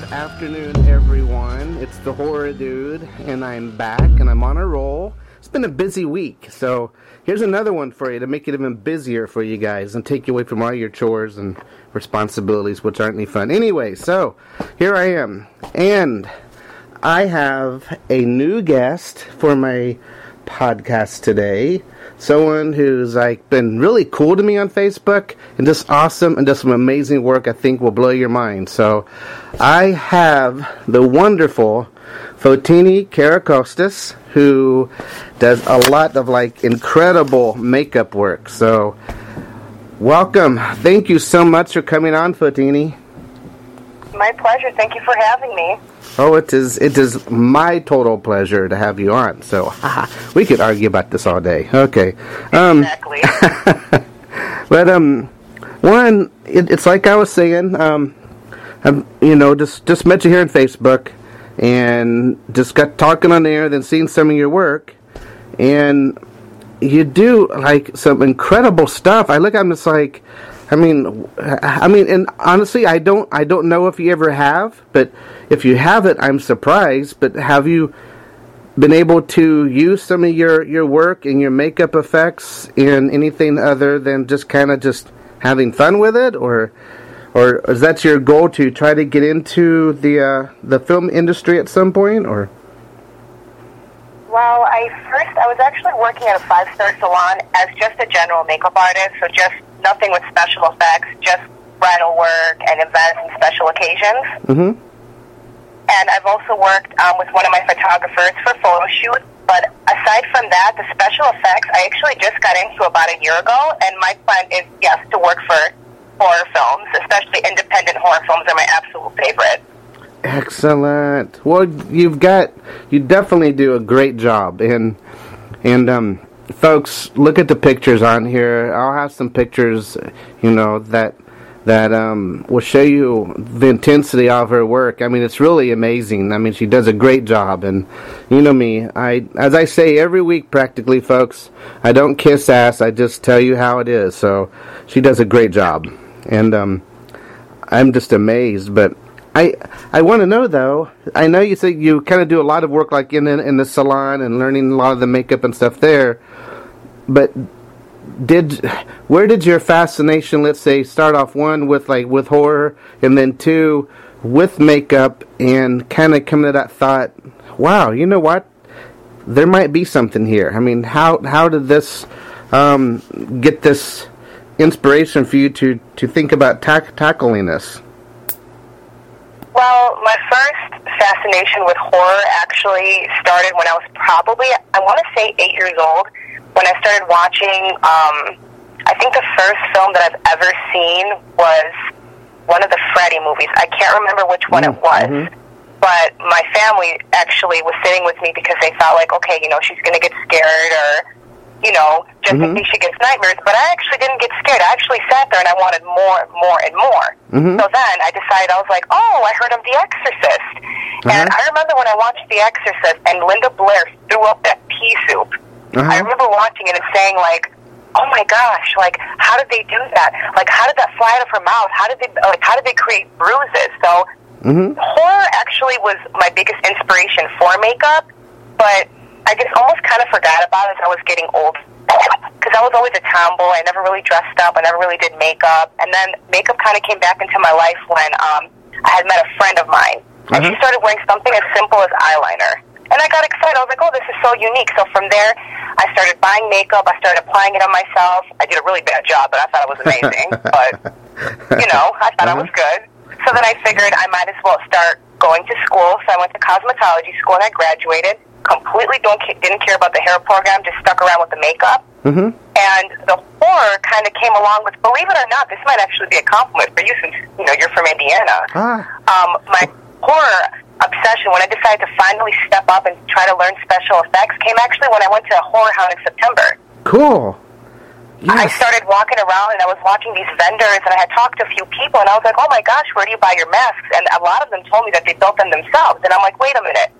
good afternoon, everyone. It's the Horror Dude, and I'm back, and I'm on a roll. It's been a busy week, so here's another one for you to make it even busier for you guys and take you away from all your chores and responsibilities, which aren't any fun. Anyway, so here I am, and I have a new guest for my podcast today. Someone who's like been really cool to me on Facebook and just awesome and does some amazing work I think will blow your mind. So I have the wonderful Fotini Karakostas who does a lot of like incredible makeup work. So welcome. Thank you so much for coming on, Fotini. My pleasure. Thank you for having me. Oh, it is it is my total pleasure to have you on. So we could argue about this all day. Okay. Um, exactly. but um, one, it, it's like I was saying. Um, I'm, you know, just just met you here on Facebook, and just got talking on there, then seeing some of your work, and you do like some incredible stuff. I look, I'm just like, I mean, I mean, and honestly, I don't, I don't know if you ever have, but if you haven't, I'm surprised. But have you been able to use some of your your work and your makeup effects in anything other than just kind of just having fun with it, or or is that your goal to try to get into the uh, the film industry at some point, or? Well, I first I was actually working at a five star salon as just a general makeup artist, so just nothing with special effects, just bridal work and events and special occasions. Mm-hmm. And I've also worked um, with one of my photographers for photo shoots. But aside from that, the special effects I actually just got into about a year ago, and my plan is yes to work for horror films, especially independent horror films are my absolute favorite. Excellent. Well, you've got you definitely do a great job, and and um, folks, look at the pictures on here. I'll have some pictures, you know, that that um, will show you the intensity of her work. I mean, it's really amazing. I mean, she does a great job, and you know me. I, as I say every week, practically, folks, I don't kiss ass. I just tell you how it is. So she does a great job, and um, I'm just amazed. But I I want to know though. I know you say you kind of do a lot of work like in in the salon and learning a lot of the makeup and stuff there. But did where did your fascination let's say start off? One with like with horror and then two with makeup and kind of come to that thought wow you know what? There might be something here. I mean how how did this um, get this inspiration for you to to think about tack- tackling this well my first fascination with horror actually started when i was probably i want to say eight years old when I started watching, um, I think the first film that I've ever seen was one of the Freddy movies. I can't remember which one mm-hmm. it was. Mm-hmm. But my family actually was sitting with me because they thought like, okay, you know, she's going to get scared or, you know, just mm-hmm. in case she gets nightmares. But I actually didn't get scared. I actually sat there and I wanted more, more, and more. Mm-hmm. So then I decided I was like, oh, I heard of The Exorcist. Uh-huh. And I remember when I watched The Exorcist and Linda Blair threw up that pea soup. Uh-huh. I remember watching it and saying like, "Oh my gosh! Like, how did they do that? Like, how did that fly out of her mouth? How did they like? How did they create bruises?" So, mm-hmm. horror actually was my biggest inspiration for makeup, but I just almost kind of forgot about it as I was getting old. Because I was always a tomboy. I never really dressed up. I never really did makeup. And then makeup kind of came back into my life when um, I had met a friend of mine. And uh-huh. she started wearing something as simple as eyeliner. And I got excited. I was like, oh, this is so unique. So from there, I started buying makeup. I started applying it on myself. I did a really bad job, but I thought it was amazing. but, you know, I thought uh-huh. it was good. So then I figured I might as well start going to school. So I went to cosmetology school and I graduated. Completely don't didn't care about the hair program. Just stuck around with the makeup. Mm-hmm. And the horror kind of came along with. Believe it or not, this might actually be a compliment for you since you know you're from Indiana. Ah. Um, my horror obsession when I decided to finally step up and try to learn special effects came actually when I went to a Horror Hound in September. Cool. Yes. I started walking around and I was watching these vendors and I had talked to a few people and I was like, oh my gosh, where do you buy your masks? And a lot of them told me that they built them themselves. And I'm like, wait a minute.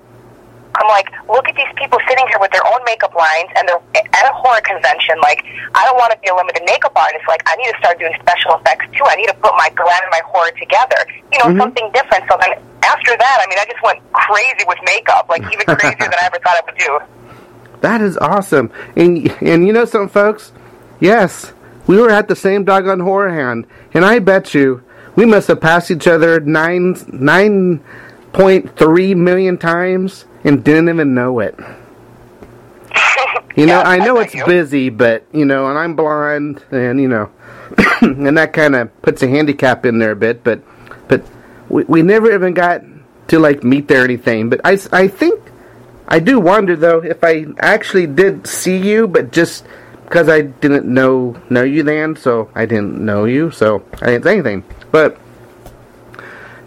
I'm like, look at these people sitting here with their own makeup lines, and they're at a horror convention. Like, I don't want to be a limited makeup artist. Like, I need to start doing special effects too. I need to put my glam and my horror together. You know, mm-hmm. something different. So then after that, I mean, I just went crazy with makeup, like even crazier than I ever thought I would do. That is awesome. And and you know something, folks? Yes, we were at the same doggone horror hound, and I bet you we must have passed each other nine nine point three million times and didn't even know it. You know, yeah, I know it's you. busy, but you know, and I'm blind, and you know, and that kind of puts a handicap in there a bit. But, but we, we never even got to like meet there or anything. But I, I think I do wonder though if I actually did see you, but just because I didn't know know you then, so I didn't know you, so I didn't say anything. But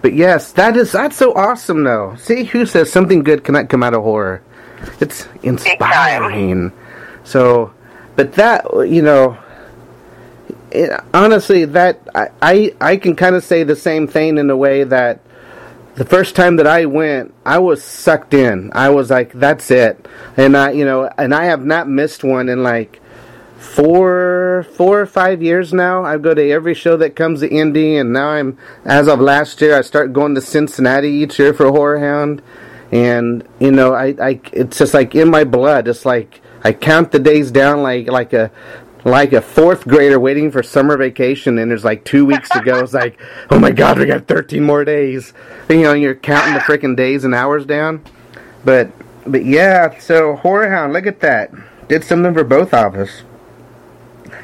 but yes, that is that's so awesome though. See who says something good cannot come out of horror. It's inspiring. So, but that you know, it, honestly, that I I, I can kind of say the same thing in a way that the first time that I went, I was sucked in. I was like, that's it. And I, you know, and I have not missed one in like four, four or five years now. I go to every show that comes to Indy, and now I'm, as of last year, I start going to Cincinnati each year for Horror Hound. And you know, I, I, it's just like in my blood. It's like I count the days down like like a like a fourth grader waiting for summer vacation and there's like two weeks to go. It's like, oh my god, we got 13 more days. You know, you're counting the freaking days and hours down. But, but yeah, so Horror Hound, look at that. Did something for both of us.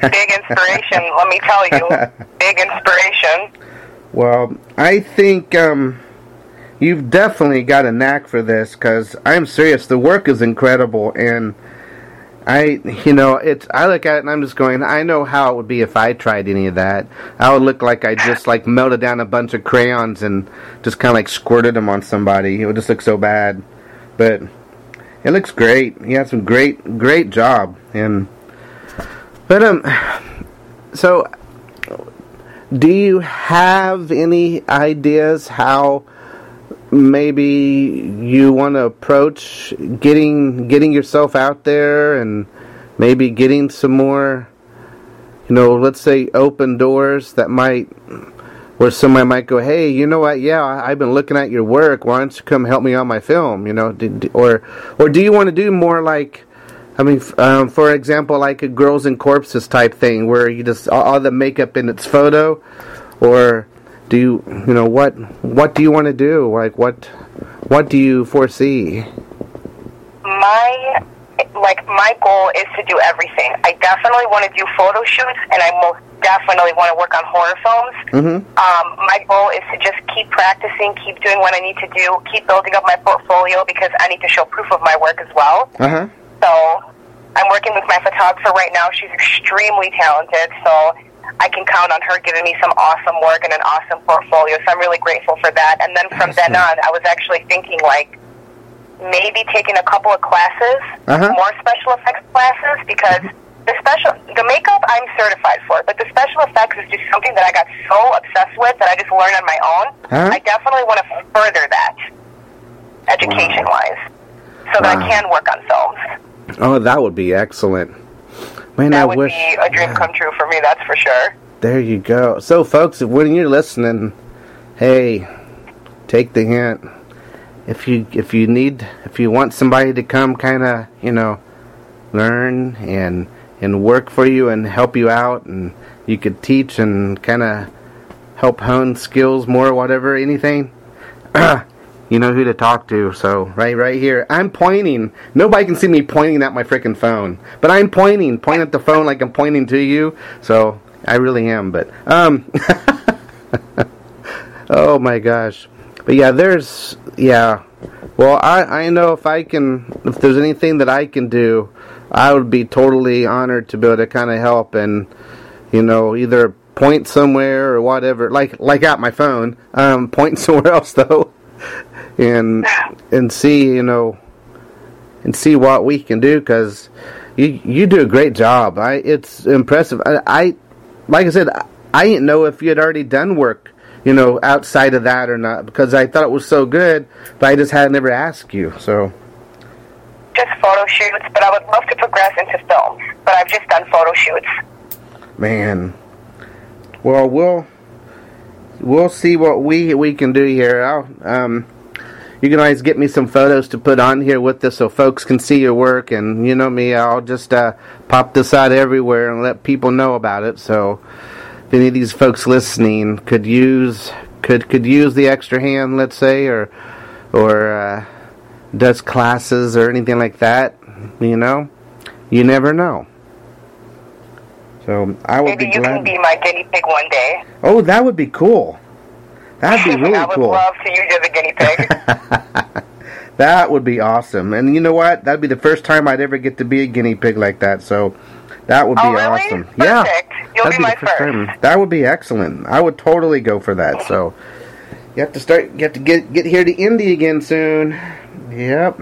Big inspiration, let me tell you. Big inspiration. Well, I think um, you've definitely got a knack for this because I'm serious. The work is incredible and I, you know, it's. I look at it and I'm just going. I know how it would be if I tried any of that. I would look like I just like melted down a bunch of crayons and just kind of like squirted them on somebody. It would just look so bad, but it looks great. You had some great, great job. And but um, so do you have any ideas how? maybe you want to approach getting getting yourself out there and maybe getting some more you know let's say open doors that might where somebody might go hey you know what yeah i've been looking at your work why don't you come help me on my film you know or or do you want to do more like I mean, um, for example, like a girls and corpses type thing, where you just all, all the makeup in its photo, or do you you know what what do you want to do? Like what what do you foresee? My like my goal is to do everything. I definitely want to do photo shoots and i most definitely want to work on horror films. Mm-hmm. um, my goal is to just keep practicing keep doing what i need to do keep building up my portfolio because i need to show proof of my work as well. Uh-huh. so i'm working with my photographer right now she's extremely talented so I can count on her giving me some awesome work and an awesome portfolio. So I'm really grateful for that. And then from then on, I was actually thinking like maybe taking a couple of classes, uh-huh. more special effects classes, because the special the makeup I'm certified for, but the special effects is just something that I got so obsessed with that I just learned on my own. Uh-huh. I definitely want to further that education wise, so wow. that I can work on films. Oh, that would be excellent. Man, that I would wish, be a dream yeah. come true for me. That's for sure. There you go. So, folks, when you're listening, hey, take the hint. If you if you need if you want somebody to come, kind of you know, learn and and work for you and help you out, and you could teach and kind of help hone skills more, whatever, anything. you know who to talk to. So right, right here, I'm pointing. Nobody can see me pointing at my freaking phone, but I'm pointing, pointing at the phone like I'm pointing to you. So I really am. But um, oh my gosh, but yeah, there's yeah. Well, I I know if I can, if there's anything that I can do, I would be totally honored to be able to kind of help and you know either point somewhere or whatever like like at my phone um point somewhere else though and and see you know and see what we can do because you you do a great job. I it's impressive. I, I like I said I didn't know if you had already done work you know outside of that or not because I thought it was so good, but I just had never asked you. So Just photo shoots, but I would love to progress into film. But I've just done photo shoots. Man. Well, we'll we'll see what we we can do here. I'll, um, you can always get me some photos to put on here with this so folks can see your work. And you know me, I'll just uh, pop this out everywhere and let people know about it. So if any of these folks listening could use could could use the extra hand, let's say, or or uh, does classes or anything like that, you know, you never know. So I would Maybe be you glad. can be my guinea pig one day. Oh, that would be cool. That'd be really I would cool. love to use you as a guinea pig. that would be awesome. And you know what? That'd be the first time I'd ever get to be a guinea pig like that. So that would be Oh, really? awesome. Perfect. Yeah. You'll that'd be the my first first. time. That would be excellent. I would totally go for that. So you have to start you have to get get here to Indy again soon. Yep.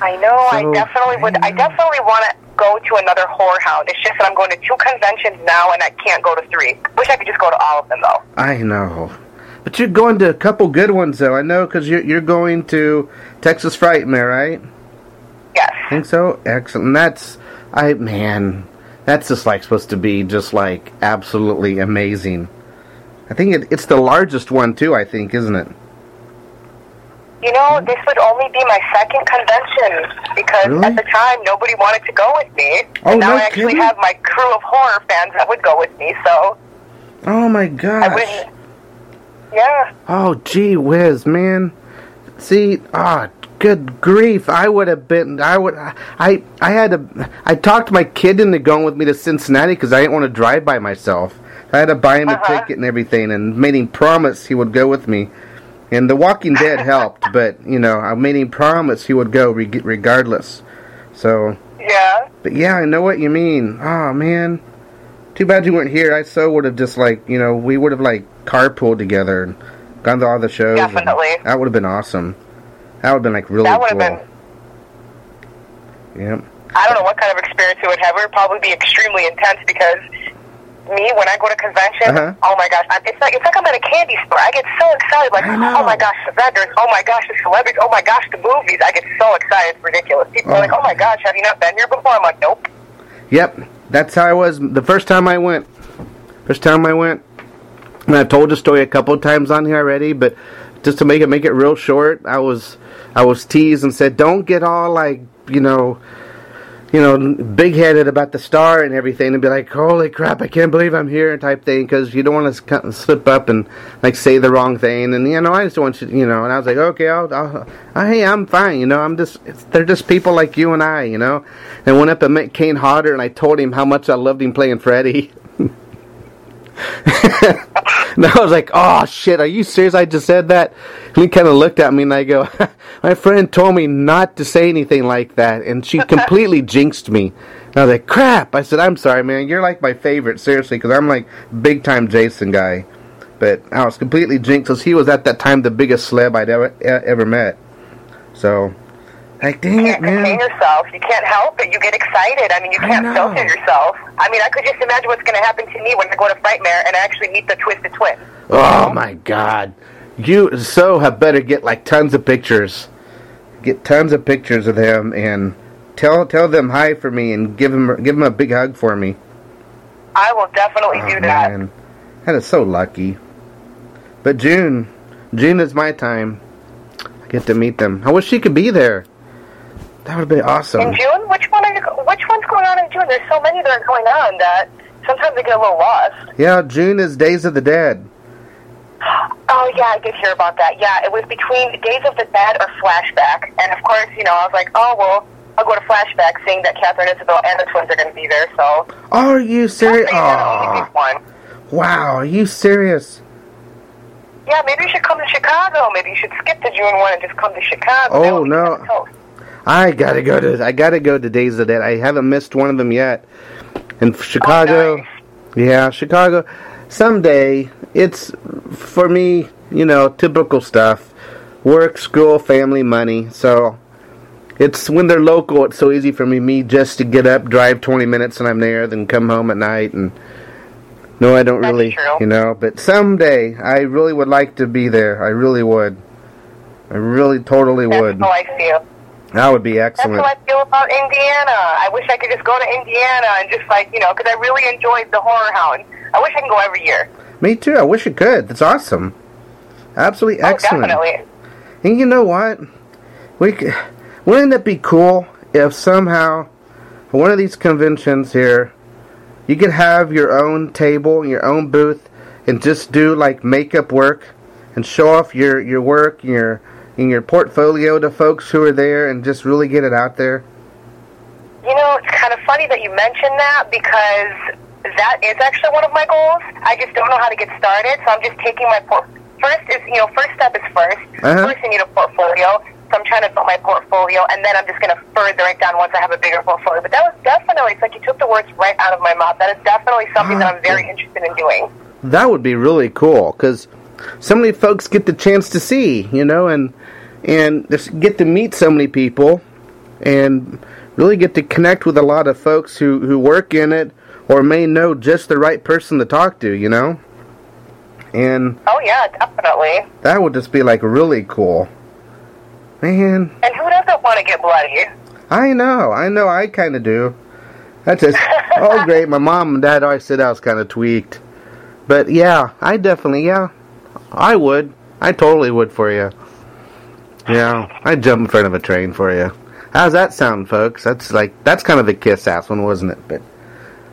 I know. So, I definitely would. I I definitely want to go to another horror hound. It's just that I'm going to two conventions now, and I can't go to three. Wish I could just go to all of them though. I know. But you're going to a couple good ones though. I know cuz you're you're going to Texas Frightmare, right? Yes. think so. Excellent. That's I man, that's just like supposed to be just like absolutely amazing. I think it, it's the largest one too. I think, isn't it? You know, this would only be my second convention because Really? at the time nobody wanted to go with me. Oh, and now no I actually kidding? have my crew of horror fans that would go with me. So Oh my I gosh! wouldn't. Yeah. Oh gee whiz, man. See, ah, good grief! I would have been. I would. I. I had to. I talked my kid into going with me to Cincinnati because I didn't want to drive by myself. I had to buy him a Uh-huh. ticket and everything, and made him promise he would go with me. And The Walking Dead helped, but you know, I made him promise he would go reg- regardless. So, Yeah. but yeah, I know what you mean. Oh man, too bad you weren't here. I so would have just like you know we would have like carpooled together and gone to all the shows. Definitely. that would have been awesome. That would have been like really That would cool. have been. Yep. I don't know what kind of experience it would have. It would probably be extremely intense because me, when I go to convention, Uh-huh. oh my gosh, it's like it's like I'm at a candy store. I get so excited, like oh my gosh, the vendors, oh my gosh, the celebrities, oh my gosh, the movies. I get so excited, it's ridiculous. People are like, Oh. oh my gosh, have you not been here before? I'm like, nope. Yep. That's how I was the first time I went. First time I went. And I've told the story a couple of times on here already, but just to make it make it real short, I was I was teased and said, "Don't get all like you know, you know, big headed about the star and everything, and be like, holy crap, I can't believe I'm here,' type thing, because you don't want to slip up and like say the wrong thing, and you know, I just want you, you know." And I was like, "Okay, I'll, I'll I, hey, I'm fine, you know, I'm just they're just people like you and I, you know." And went up and met Kane Hodder, and I told him how much I loved him playing Freddy. And I was like, "Oh shit, are you serious? I just said that." And he kind of looked at me, and I go, "My friend told me not to say anything like that, and she completely jinxed me." And I was like, "Crap!" I said, "I'm sorry, man. You're like my favorite, seriously, because I'm like big time Jason guy." But I was completely jinxed because he was at that time the biggest celeb I'd ever ever met. So, like, dang You can't contain man. yourself. You can't help it. You get excited. I mean, you can't filter yourself. I mean, I could just imagine what's going to happen to me when I go to Frightmare and I actually meet the Twisted Twin. Oh my God, you so have better get like tons of pictures, get tons of pictures of them, and tell tell them hi for me, and give them give them a big hug for me. I will definitely Oh, do that. man. That is so lucky. But June, June is my time. I get to meet them. I wish she could be there. That would be awesome. In June, which one are you? Which one's going on in June? There's so many that are going on that sometimes I get a little lost. Yeah, June is Days of the Dead. Oh yeah, I did hear about that. Yeah, it was between Days of the Dead or Flashback, and of course, you know, I was like, oh well, I'll go to Flashback, seeing that Katharine Isabelle and the twins are going to be there. So are you serious? Maybe that'll only Oh, one. wow, are you serious? Yeah, maybe you should come to Chicago. Maybe you should skip the June one and just come to Chicago. Oh, That would be no. I gotta go to I gotta go to Days of Dead. I haven't missed one of them yet. In Chicago, Oh, nice. yeah, Chicago. Someday, it's for me, you know, typical stuff: work, school, family, money. So it's when they're local. It's so easy for me, me just to get up, drive twenty minutes, and I'm there. Then come home at night and. No, I don't That's really, true. you know. But someday, I really would like to be there. I really would. I really, totally That's would. how I feel. That would be excellent. That's how I feel about Indiana. I wish I could just go to Indiana and just like you know, because I really enjoyed the Horror Hound. I wish I can go every year. Me too. I wish it could. That's awesome. Absolutely oh, excellent. Oh, definitely. And you know what? We c- wouldn't it be cool if somehow for one of these conventions here, you could have your own table, and your own booth, and just do like makeup work and show off your your work, and your in your portfolio to folks who are there, and just really get it out there. You know, it's kind of funny that you mentioned that because that is actually one of my goals. I just don't know how to get started, so I'm just taking my port. First is you know, first step is 1st Uh-huh. First, I need a portfolio. So I'm trying to build my portfolio, and then I'm just going to further it down once I have a bigger portfolio. But that was definitely, it's like you took the words right out of my mouth. That is definitely something that I'm very interested in doing. That would be really cool because so many folks get the chance to see, you know, and and just get to meet so many people and really get to connect with a lot of folks who who work in it or may know just the right person to talk to, you know. And Oh yeah, definitely. that would just be like really cool. Man, And who doesn't want to get bloody? I know, I know, I kind of do. That's just oh great. My mom and dad always said I was kind of tweaked, but yeah, I definitely yeah, I would. I totally would for you. Yeah, I'd jump in front of a train for you. How's that sound, folks? That's like that's kind of a kiss ass one, wasn't it? But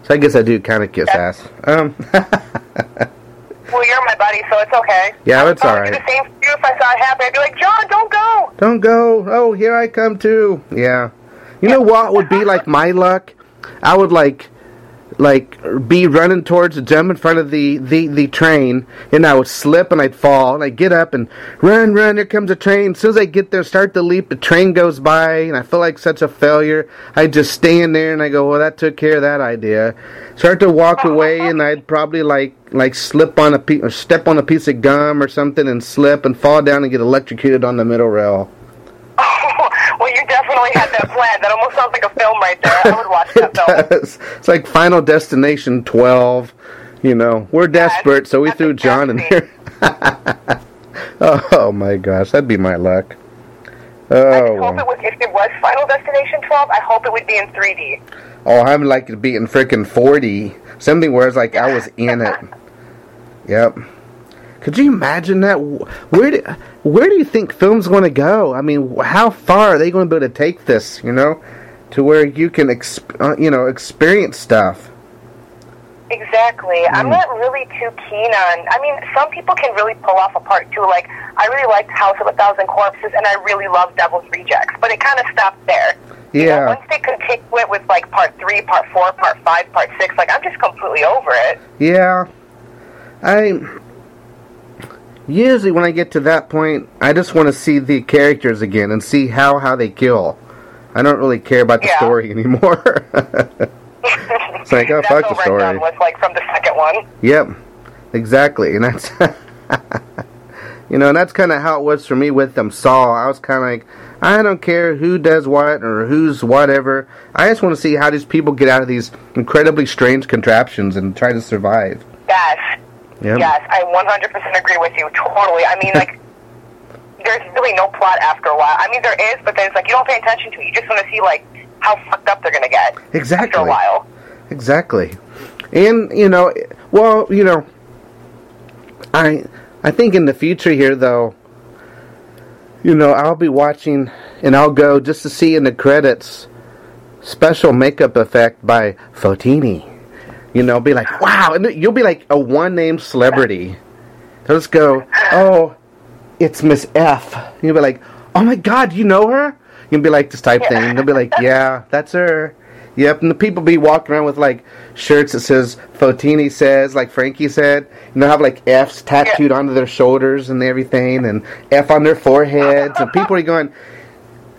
so I guess I do kind of kiss ass. Um, Well, you're my buddy, so it's okay. Yeah, it's all right. the same for you if I saw it happen. I'd be like, John, don't go. Don't go. Oh, here I come too. Yeah. You know what would be like my luck? I would like like be running towards the jump in front of the, the, the train and I would slip and I'd fall and I'd get up and run, run, here comes a train. As soon as I get there, start to leap, the train goes by and I feel like such a failure. I just stand there and I go, Well that took care of that idea. Start to walk away and I'd probably like like slip on a piece or step on a piece of gum or something and slip and fall down and get electrocuted on the middle rail. Definitely had that plan. That almost sounds like a film right there. I would watch it that film. does. It's like Final Destination 12. You know, we're desperate, so we threw John in exactly. here. oh my gosh, that'd be my luck. I Oh, just hope it was, if it was Final Destination 12, I hope it would be in 3D. oh, I'm like it to be in freaking 40. Something where it's like I was in it. Yep. Could you imagine that? Where do, where do you think film's going to go? I mean, how far are they going to be able to take this? You know, to where you can, exp- uh, you know, experience stuff. Exactly. I'm not really too keen on. I mean, some people can really pull off a part two. Like, I really liked House of a Thousand Corpses, and I really love Devil's Rejects, but it kind of stopped there. You know, Yeah. once they continue it with like part three, part four, part five, part six, like I'm just completely over it. Yeah. I usually when I get to that point, I just want to see the characters again and see how how they kill. I don't really care about the Yeah. story anymore. it's like, oh, That's fuck the story. done with, like from the second one. Yep, exactly, and that's you know, and that's kind of how it was for me with them. Saw, I was kind of like, I don't care who does what or who's whatever. I just want to see how these people get out of these incredibly strange contraptions and try to survive. Yes. Yep. Yes, I 100% agree with you. Totally. I mean, like, there's really no plot after a while. I mean, there is, but then it's like you don't pay attention to it. You just want to see like how fucked up they're gonna get Exactly. after a while. Exactly. And you know, well, you know, I I think in the future here though, you know, I'll be watching and I'll go just to see in the credits special makeup effect by Fotini. You know, be like, wow, and you'll be like a one name celebrity. They'll just go, oh, it's Miss F. And you'll be like, oh my god, you know her? You'll be like this type Yeah. thing. They'll be like, yeah, that's her. Yep, and the people be walking around with like shirts that says Fotini says, like Frankie said, and they'll have like F's tattooed onto their shoulders and everything, and F on their foreheads, and people are going,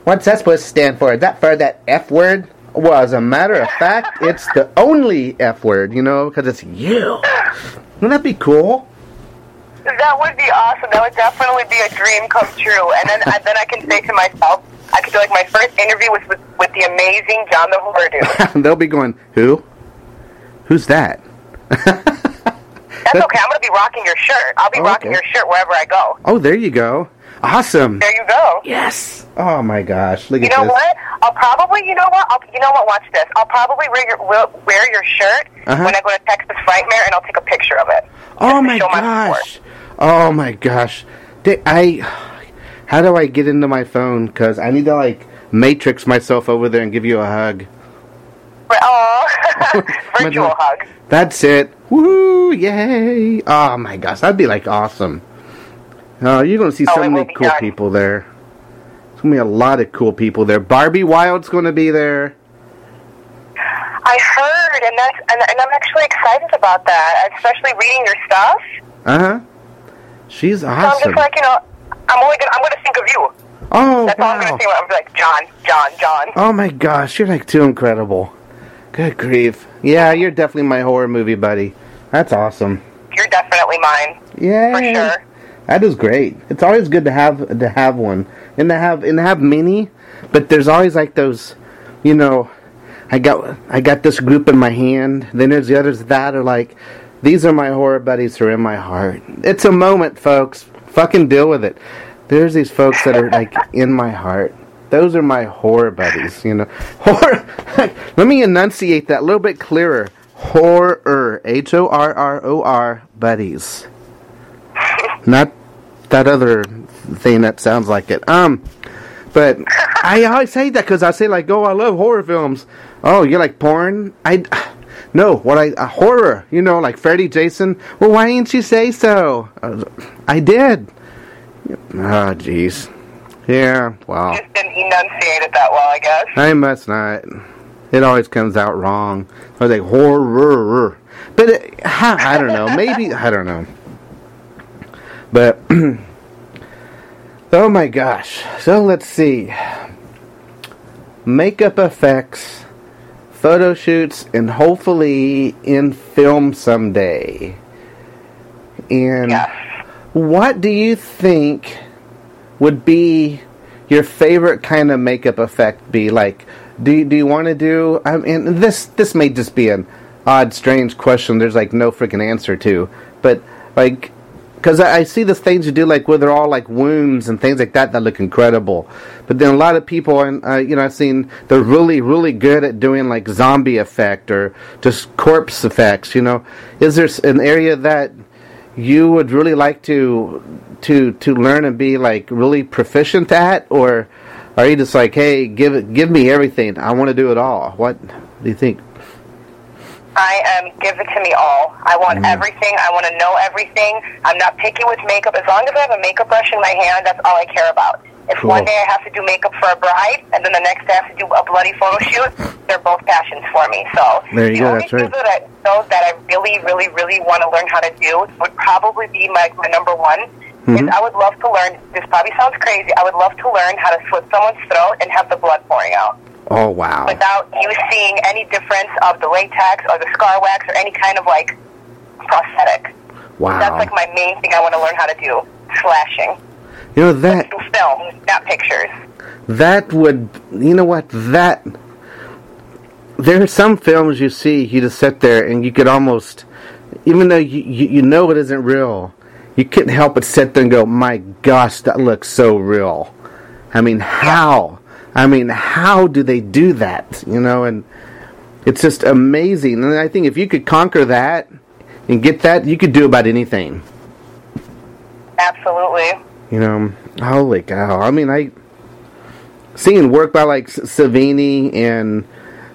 "What's that supposed to stand for? Is that for that F word?" Well, as a matter of fact, it's the only F word, you know, because it's you. Wouldn't that be cool? That would be awesome. That would definitely be a dream come true. And then, and then I can say to myself, I could do like my first interview was with, with the amazing John the Horror Dude. They'll be going, "Who? Who's that?" That's okay. I'm gonna be rocking your shirt. I'll be oh, rocking Okay. your shirt wherever I go. Oh, there you go. Awesome. There you go. Yes. Oh my gosh! Look You at know this. what? I'll probably, you know what? I'll, you know what? Watch this. I'll probably wear your will- wear your shirt Uh-huh. when I go to Texas Frightmare, and I'll take a picture of it. Oh just to my gosh! Oh my gosh! Di- I. How do I get into my phone? Cause I need to like matrix myself over there and give you a hug. Oh, virtual hug. That's it. Woo! Yay! Oh my gosh, that'd be like awesome. Oh, you're gonna see Oh, so many cool done. people there. There's gonna be a lot of cool people there. Barbie Wilde's gonna be there. I heard, and that's and, and I'm actually excited about that, especially reading your stuff. Uh huh. She's awesome. So I'm just like, you know, I'm only gonna I'm gonna think of you. Oh That's all I'm gonna think When I'm like John, John, John. Oh my gosh, you're like too incredible. Good grief. Yeah, you're definitely my horror movie buddy. That's awesome. You're definitely mine Yeah. for sure. That is great. It's always good to have to have one and to have and to have many, but there's always like those, you know, I got I got this group in my hand. Then there's the others that are like, these are my horror buddies who are in my heart. It's a moment, folks. Fucking deal with it. There's these folks that are like in my heart. Those are my horror buddies. You know, horror. Let me enunciate that a little bit clearer. Horror. H O R R O R buddies not that other thing that sounds like it. Um, but I always say that because I say like, oh, I love horror films. Oh, you like porn? I no, what I uh, horror. You know, like Freddy, Jason. Well, why didn't you say so? Uh, I did. Oh, jeez. Yeah. Wow. Just didn't enunciate it that well, I guess. I must not. It always comes out wrong. I was like horror, but it, I don't know. Maybe I don't know. But oh my gosh! So let's see. Makeup effects, photo shoots, and hopefully in film someday. And Yes. what do you think would be your favorite kind of makeup effect be like do you, do you want to do I mean this this may just be an odd strange question there's like no freaking answer to but like because I, I see the things you do like where they're all like wounds and things like that that look incredible. But then a lot of people and uh, you know i've seen they're really really good at doing like zombie effect or just corpse effects you know? Is there an area that you would really like to to to learn and be like really proficient at? Or are you just like hey give it give me everything. I want to do it all. What do you think I am give it to me all. I want Mm. everything. I want to know everything. I'm not picky with makeup. As long as I have a makeup brush in my hand, that's all I care about. If Cool. one day I have to do makeup for a bride, and then the next day I have to do a bloody photo shoot, they're both passions for me. So There you the go, only that's right. that I, those that I really, really, really want to learn how to do would probably be my, my number one. Mm-hmm. Is I would love to learn. This probably sounds crazy. I would love to learn how to slit someone's throat and have the blood pouring out oh wow without you seeing any difference of the latex or the scar wax or any kind of like prosthetic. wow That's like my main thing I want to learn how to do. Slashing. you know that film, not pictures. that would you know what that there are some films you see you just sit there and you could almost even though you, you, you know it isn't real you couldn't help but sit there and go my gosh that looks so real i mean how i mean how do they do that you know and it's just amazing and i think if you could conquer that and get that you could do about anything Absolutely. you know, holy cow! I mean, I seeing work by like Savini and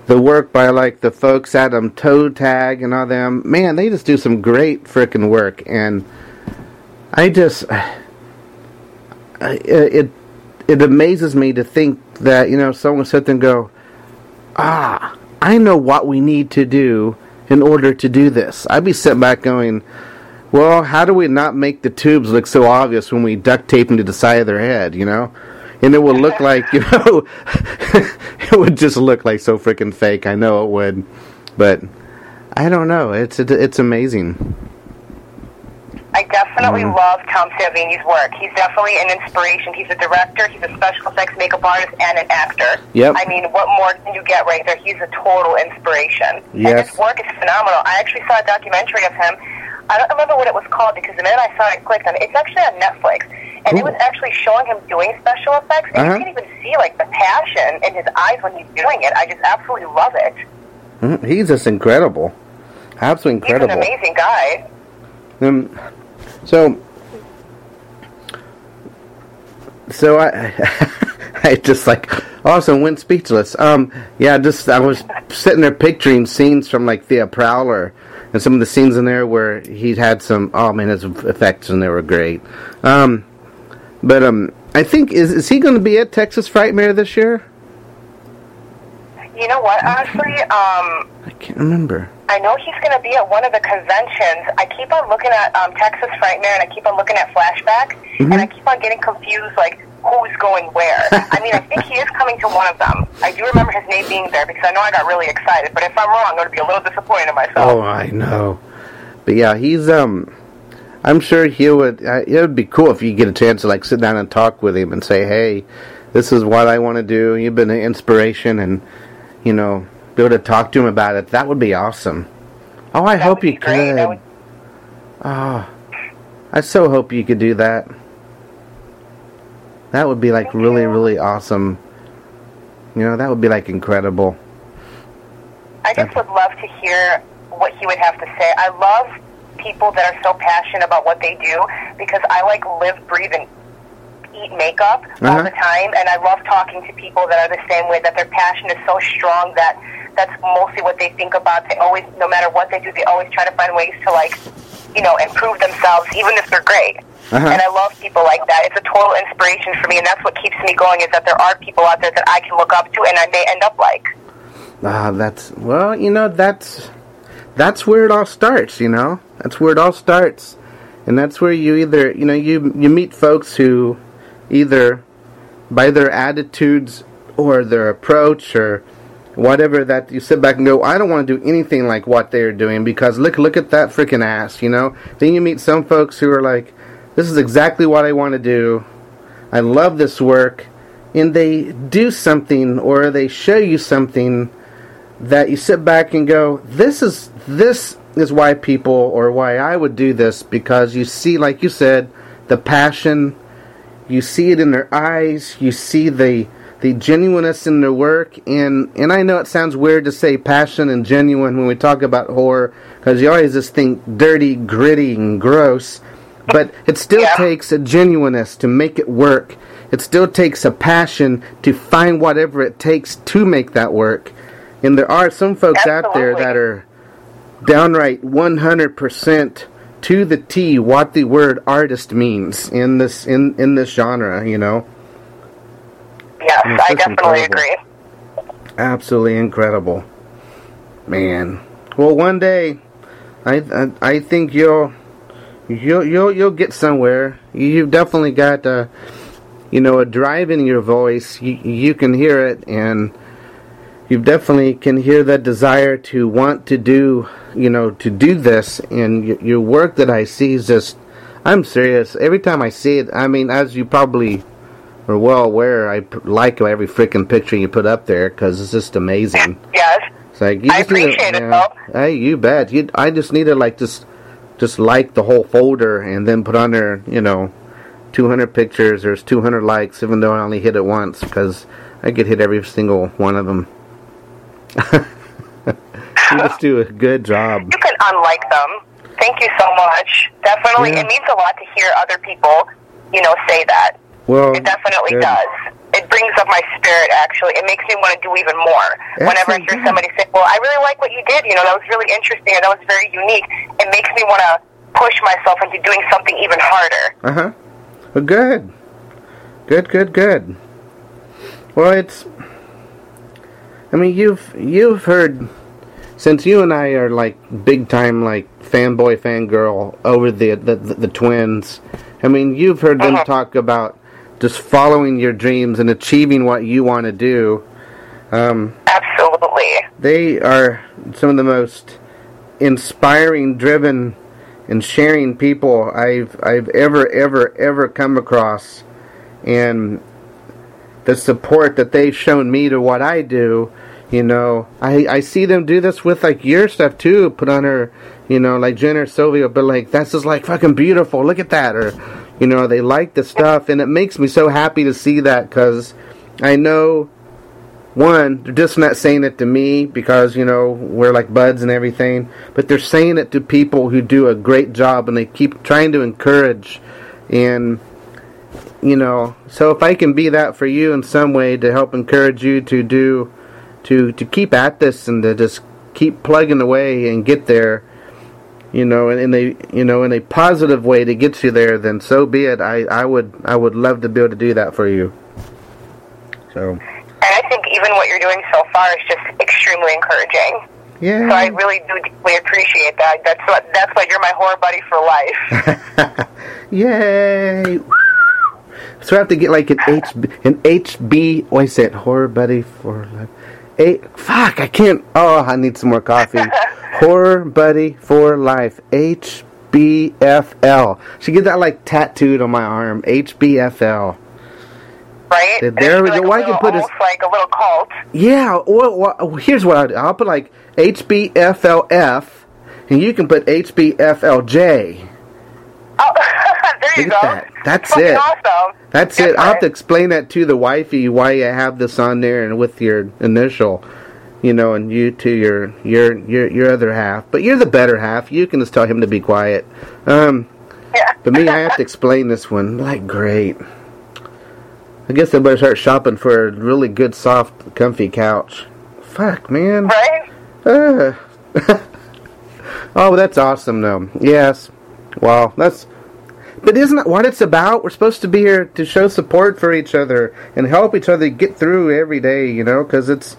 the work by like the folks at um Toe Tag and all them. Man, they just do some great freaking work, and I just I- it it amazes me to think that you know someone sit there and go, ah, I know what we need to do in order to do this. I'd be sitting back going. Well, how do we not make the tubes look so obvious when we duct tape them to the side of their head, you know? And it would look like, you know, it would just look like so freaking fake. I know it would. But I don't know. It's it's amazing. I definitely Mm-hmm. love Tom Savini's work. He's definitely an inspiration. He's a director, he's a special effects makeup artist, and an actor. Yep. I mean, what more can you get right there? He's a total inspiration. And Yes. his work is phenomenal. I actually saw a documentary of him. I don't remember what it was called because the minute I saw it, I clicked on it. It's actually on Netflix. and it was actually showing him doing special effects, and Uh-huh. you can even see like the passion in his eyes when he's doing it. I just absolutely love it. Mhm, He's just incredible. Absolutely incredible. He's an amazing guy. Um, so, so I, I just like also went speechless. Um, yeah, just I was sitting there picturing scenes from like the Prowler and some of the scenes in there where he had some. Oh man, his effects and they were great. Um, but um, I think is is he going to be at Texas Frightmare this year? You know what? Ashley? um, I can't remember. I know he's going to be at one of the conventions. I keep on looking at um, Texas Frightmare, and I keep on looking at Flashback, and I keep on getting confused, like who's going where. I mean, I think he is coming to one of them. I do remember his name being there because I know I got really excited. But if I'm wrong, I'm going to be a little disappointed in myself. Oh, I know. But yeah, he's um. I'm sure he would. Uh, it would be cool if you get a chance to like sit down and talk with him and say, "Hey, this is what I want to do. You've been an inspiration, and you know, be able to talk to him about it. That would be awesome. Oh, I That hope you could. Would- Oh, I so hope you could do that. That would be like Thank really, you. really awesome. You know, that would be like incredible. I just would love to hear what he would have to say. I love people that are so passionate about what they do because I like live, breathe, and eat makeup all Uh-huh. the time, and I love talking to people that are the same way. That their passion is so strong that that's mostly what they think about. They always, no matter what they do, they always try to find ways to like, you know, improve themselves, even if they're great. Uh-huh. And I love people like that. It's a total inspiration for me, and that's what keeps me going. Is that there are people out there that I can look up to, and I may end up like. Ah, that's well, you know, that's that's where it all starts, you know. That's where it all starts. And that's where you either, you know, you you meet folks who either by their attitudes or their approach or whatever that you sit back and go, I don't want to do anything like what they're doing because look look at that freaking ass, you know? Then you meet some folks who are like, this is exactly what I want to do. I love this work and they do something or they show you something that you sit back and go, this is this is why people or why I would do this because you see, like you said, the passion. You see it in their eyes. You see the the genuineness in their work, and and I know it sounds weird to say passion and genuine when we talk about horror because you always just think dirty, gritty, and gross. But it still Yeah. takes a genuineness to make it work. It still takes a passion to find whatever it takes to make that work. And there are some folks out there that are downright 100% to the T what the word artist means in this in in this genre, you know. Yes, I definitely incredible. agree. Absolutely incredible. Man. Well, one day I I, I think you'll you'll you'll you'll get somewhere. You've definitely got uh you know a drive in your voice. You you can hear it and you definitely can hear that desire to want to do, you know, to do this. And y- your work that I see is just, I'm serious. Every time I see it, I mean, as you probably are well aware, I p- like every freaking picture you put up there because it's just amazing. Yes. It's like you I just need to- appreciate it, yeah. Hey, you bet. You, I just need to like just, just like the whole folder and then put on there, you know, 200 pictures. There's 200 likes, even though I only hit it once because I get hit every single one of them. you just do a good job. You can unlike them. Thank you so much. Definitely, Yeah. it means a lot to hear other people, you know, say that. Well, It definitely good. does. It brings up my spirit, actually. It makes me want to do even more. Whenever I hear somebody say, well, I really like what you did, you know, that was really interesting, and that was very unique, it makes me want to push myself into doing something even harder. Uh huh. Well, good. Good, good, good. Well, it's. I mean, you've you've heard since you and I are like big time like fanboy fangirl over the the, the, the twins. I mean, you've heard them Uh-huh. talk about just following your dreams and achieving what you want to do. Um, Absolutely. they are some of the most inspiring, driven, and sharing people I've I've ever ever ever come across, and the support that they've shown me to what I do. You know, I I see them do this with like your stuff too. Put on her, you know, like Jen or Sylvia, but like that's just like fucking beautiful. Look at that, or you know, they like the stuff, and it makes me so happy to see that because I know one, they're just not saying it to me because, you know, we're like buds and everything, but they're saying it to people who do a great job and they keep trying to encourage and you know, so if I can be that for you in some way to help encourage you to do to to keep at this and to just keep plugging away and get there, you know, in, in a you know in a positive way to get you there, then so be it. I I would I would love to be able to do that for you. So. And I think even what you're doing so far is just extremely encouraging. Yeah. So I really do deeply appreciate that. That's what that's why you're my horror buddy for life. Yay! So I have to get like an H an HB. What is it? Horror buddy for life. A fuck! I can't. Oh, I need some more coffee. Horror buddy for life. HBFL. Should get that like tattooed on my arm. HBFL. Right? There And it should we go. Like Well, I a can put almost like a little cult. Yeah. Well, well, here's what I'll do. I'll put like HBFLF, and you can put HBFLJ. Oh, there you go. at that. That's it. Awesome. That's it. I'll have to explain that to the wifey why you have this on there and with your initial, you know, and you to your your your your other half. But you're the better half. You can just tell him to be quiet. Um, Yeah. but me, I have to explain this one. Like, great. I guess I better start shopping for a really good, soft, comfy couch. Fuck, man. Right? Uh. oh, that's awesome, though. Yes. Well, that's. But isn't that what it's about? We're supposed to be here to show support for each other and help each other get through every day, you know, because it's.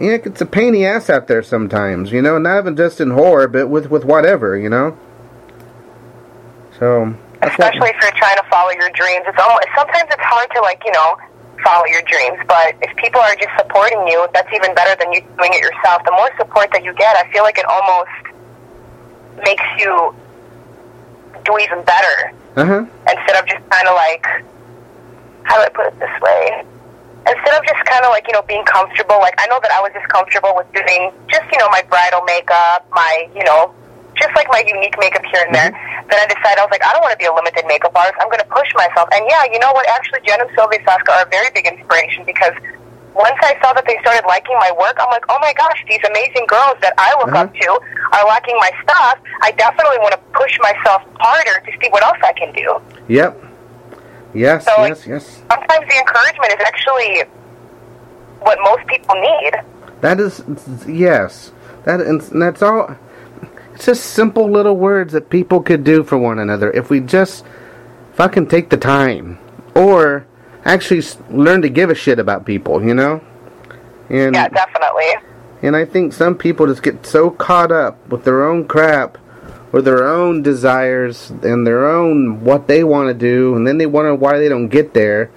Yeah, it's a pain in the ass out there sometimes, you know, not even just in horror, but with, with whatever, you know? So. That's what- Especially if you're trying to follow your dreams. It's almost sometimes it's hard to like, you know, follow your dreams. But if people are just supporting you, that's even better than you doing it yourself. The more support that you get, I feel like it almost makes you do even better. Uh-huh. instead of just kind of like, how do I put it this way? Instead of just kind of like, you know, being comfortable, like, I know that I was just comfortable with doing just, you know, my bridal makeup, my, you know, just like my unique makeup here and there. Then I decided, I was like, I don't want to be a limited makeup artist. I'm going to push myself. And yeah, you know what? Actually, Jen and Sylvia Soska are a very big inspiration because once I saw that they started liking my work, I'm like, oh my gosh, these amazing girls that I look up mm-hmm. to are liking my stuff. I definitely want to push myself harder to see what else I can do. Yep. Yes, So, yes, yes. sometimes the encouragement is actually what most people need. That is yes. That and that's all. It's just simple little words that people could do for one another if we just fucking take the time, or actually learn to give a shit about people. You know. And Yeah, definitely. and I think some people just get so caught up with their own crap or their own desires and their own what they want to do, and then they wonder why they don't get there.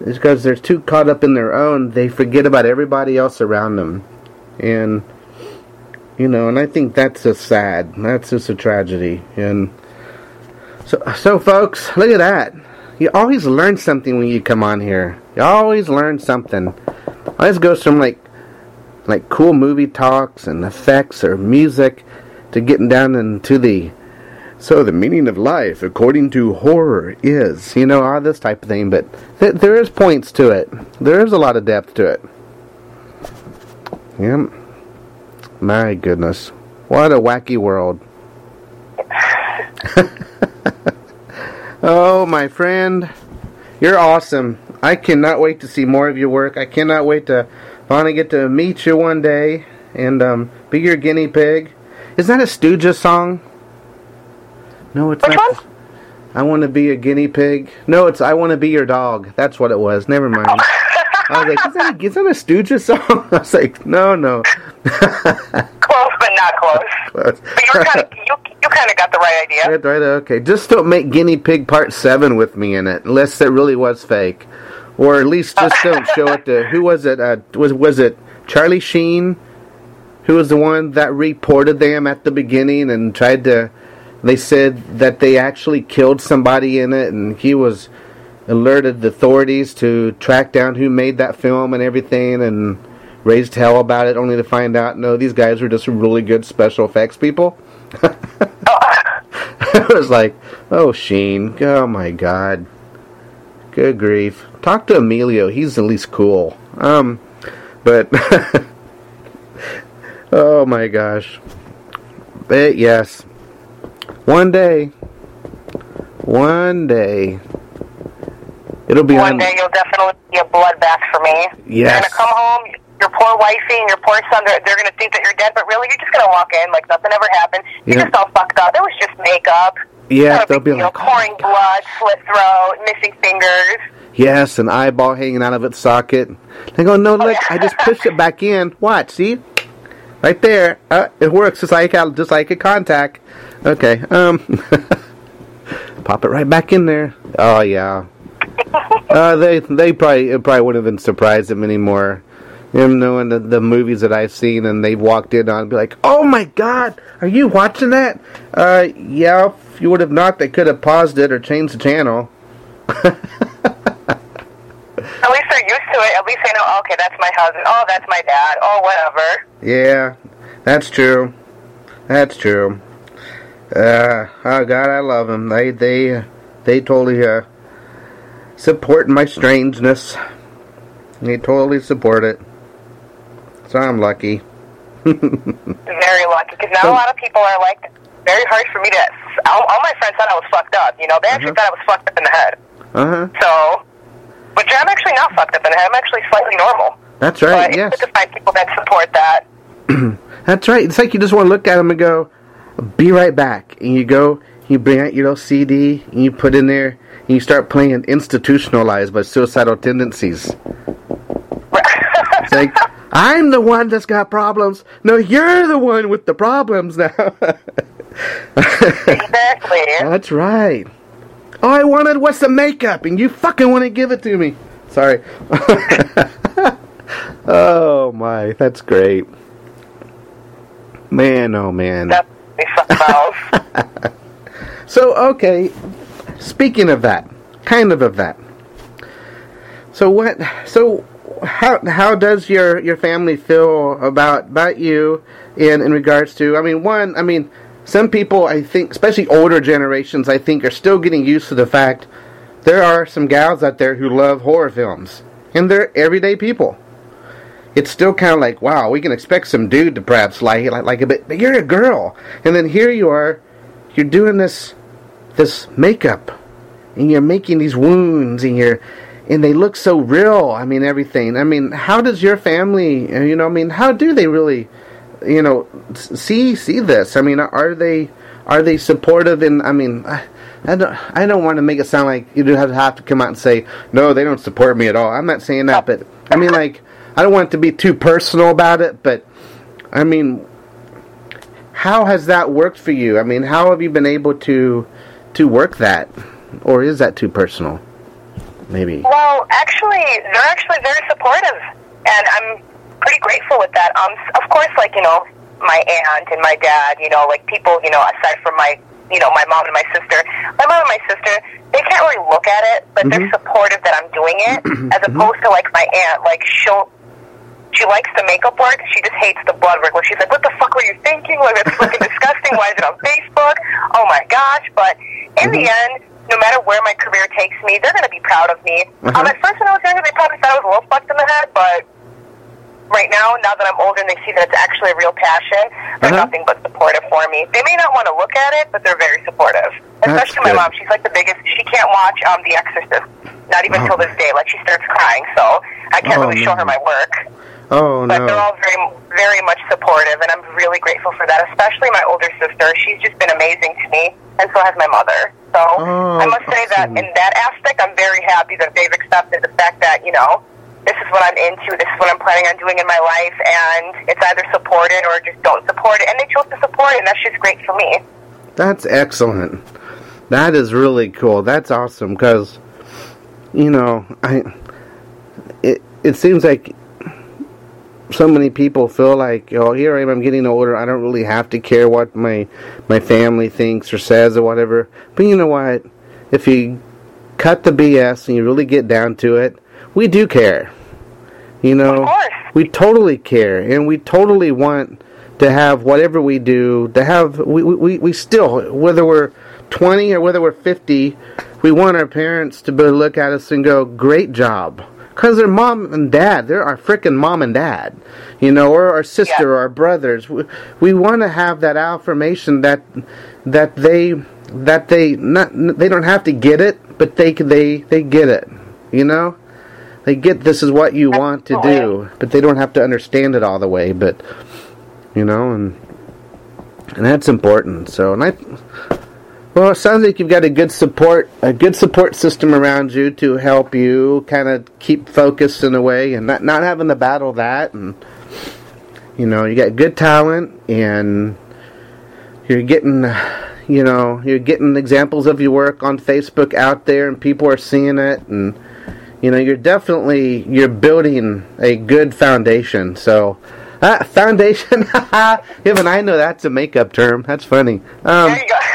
It's because they're too caught up in their own, they forget about everybody else around them. And, you know, and I think that's just sad. That's just a tragedy. And so, so folks, look at that. You always learn something when you come on here. You always learn something. Always goes from like like cool movie talks and effects or music to getting down into the so the meaning of life according to horror is you know all this type of thing. But th- there is points to it. There is a lot of depth to it. Yep. My goodness. What a wacky world oh my friend you're awesome i cannot wait to see more of your work i cannot wait to finally get to meet you one day and um, be your guinea pig is that a Stooges song? No, it's Which not. one? I want to be a guinea pig. No, it's I want to be your dog. That's what it was. Never mind. I was like, is that a, is that a Stooges song? I was like, no, no. Close, but not close. Close. But you're kind of you kind of got the right idea. Right, right, okay. Just don't make Guinea Pig Part 7 with me in it, unless it really was fake. Or at least just don't show it to, who was it? Uh, was, was it Charlie Sheen? Who was the one that reported them at the beginning and tried to, they said that they actually killed somebody in it and he was alerted the authorities to track down who made that film and everything and raised hell about it only to find out, no, these guys were just really good special effects people. I was like, oh, Sheen, oh my god. Good grief. Talk to Emilio. He's at least cool. Um, but, oh my gosh. But yes. One day, one day, it'll be One on. day you'll definitely be a bloodbath for me. You're Yes. gonna come home, your poor wifey and your poor son, they're, they're gonna think that you're dead, but really you're just gonna walk in like nothing ever happened. You're just all fucked up. It was just makeup. Yeah, they'll be like, oh pouring blood, slit throat, missing fingers. Yes, an eyeball hanging out of its socket. They go, no, look, I just pushed it back in. Watch, see? Right there. Uh, it works just like just like a contact. Okay. Um, pop it right back in there. Oh yeah. Uh, they they probably probably wouldn't have been surprised them anymore. Them knowing the, the movies that I've seen and they've walked in on, be like, "Oh my God, are you watching that?" Uh, yeah. If you would have not, they could have paused it or changed the channel. At least they're used to it. At least they know, okay, that's my husband. Oh, that's my dad. Oh, whatever. Yeah, that's true. That's true. Uh, oh God, I love them. They they they totally uh, support my strangeness. They totally support it. So I'm lucky. Very lucky because not So- a lot of people are like. that. Very hard for me to. All, all my friends thought I was fucked up. You know, they actually Uh-huh. thought I was fucked up in the head. Uh huh. So, but I'm actually not fucked up in the head. I'm actually slightly normal. That's right. but Yes, it's good to find people that support that. that's right. It's like you just want to look at them and go, "Be right back," and you go, you bring out your little CD and you put in there, and you start playing "Institutionalized" by Suicidal Tendencies. It's like, I'm the one that's got problems. No, you're the one with the problems now. exactly. that's right. All I wanted was some makeup, and you fucking want to give it to me. Sorry. oh my, that's great. Man, oh man. Something. So okay, speaking of that, kind of of that. So what? So how how does your your family feel about about you in in regards to? I mean, one, I mean, some people I think, especially older generations, I think, are still getting used to the fact there are some gals out there who love horror films, and they're everyday people. It's still kind of like, wow, we can expect some dude to perhaps like like, like it, but, but you're a girl, and then here you are, you're doing this this makeup and you're making these wounds and you're and they look so real i mean everything i mean how does your family uh, you know i mean how do they really you know see see this i mean are they are they supportive and i mean I, I don't I don't want to make it sound like you do have to have to come out and say no they don't support me at all. I'm not saying that, but I mean like I don't want to be too personal about it, but I mean how has that worked for you? I mean, how have you been able to to work that, or is that too personal? Maybe. Well, actually, they're actually very supportive, and I'm pretty grateful with that. Um, of course, like you know, my aunt and my dad, you know, like people, you know, aside from my, you know, my mom and my sister, my mom and my sister, they can't really look at it, but they're mm-hmm. supportive that I'm doing it, as mm-hmm. opposed to like my aunt, like she'll. She likes the makeup work. She just hates the blood work. Where she's like, "What the fuck were you thinking? Like that's fucking disgusting. Why is it on Facebook? Oh my gosh!" But in the mm-hmm. end, no matter where my career takes me, they're going to be proud of me. Uh-huh. Um, at first, when I was younger, they probably thought I was a little fucked in the head, but right now, now that I'm older and they see that it's actually a real passion, they're Uh-huh. nothing but supportive for me. They may not want to look at it, but they're very supportive. That's Especially my good. mom. She's like the biggest. She can't watch um, The Exorcist, not even Oh. till this day. Like she starts crying, so I can't Oh, really show her my work. Oh But they're all very, very much supportive, and I'm really grateful for that. Especially my older sister; she's just been amazing to me, and so has my mother. So Oh, I must say that in that aspect, I'm very happy that they've accepted the fact that you know this is what I'm into, this is what I'm planning on doing in my life, and it's either support it or just don't support it. And they chose to support it, and that's just great for me. That's excellent. That is really cool. That's awesome because, you know, I it it seems like so many people feel like, oh, here I am, I'm getting older. I don't really have to care what my my family thinks or says or whatever. But you know what? If you cut the BS and you really get down to it, we do care. You know, Of course. we totally care, and we totally want to have whatever we do to have. We we we still whether we're 20 or whether we're 50, we want our parents to be to look at us and go, "Great job." Because they're mom and dad. They're our freaking mom and dad. You know, or our sister Yeah. or our brothers. We, we want to have that affirmation that that they that they not they don't have to get it, but they they they get it. You know? They get this is what you want to do, but they don't have to understand it all the way, but you know, and and that's important. So, and I, well, it sounds like you've got a good support, a good support system around you to help you kind of keep focused in a way, and not not having to battle that. And you know, you got good talent, and you're getting, you know, you're getting examples of your work on Facebook out there, and people are seeing it, and you know, you're definitely you're building a good foundation. So. Ah, foundation. Even I know that's a makeup term. That's funny. Um,